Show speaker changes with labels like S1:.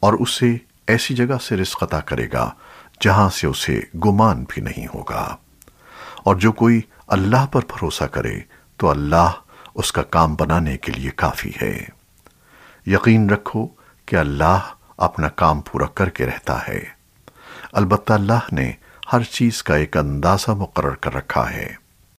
S1: اور اسے ایسی جگہ سے رزق عطا کرے گا جہاں سے اسے گمان بھی نہیں ہوگا۔ اور جو کوئی اللہ پر بھروسہ کرے تو اللہ اس کا کام بنانے کے لیے کافی ہے۔ یقین رکھو کہ اللہ اپنا کام پورا کر کے رہتا ہے۔ البتہ اللہ نے ہر چیز کا ایک اندازہ مقرر کر رکھا ہے۔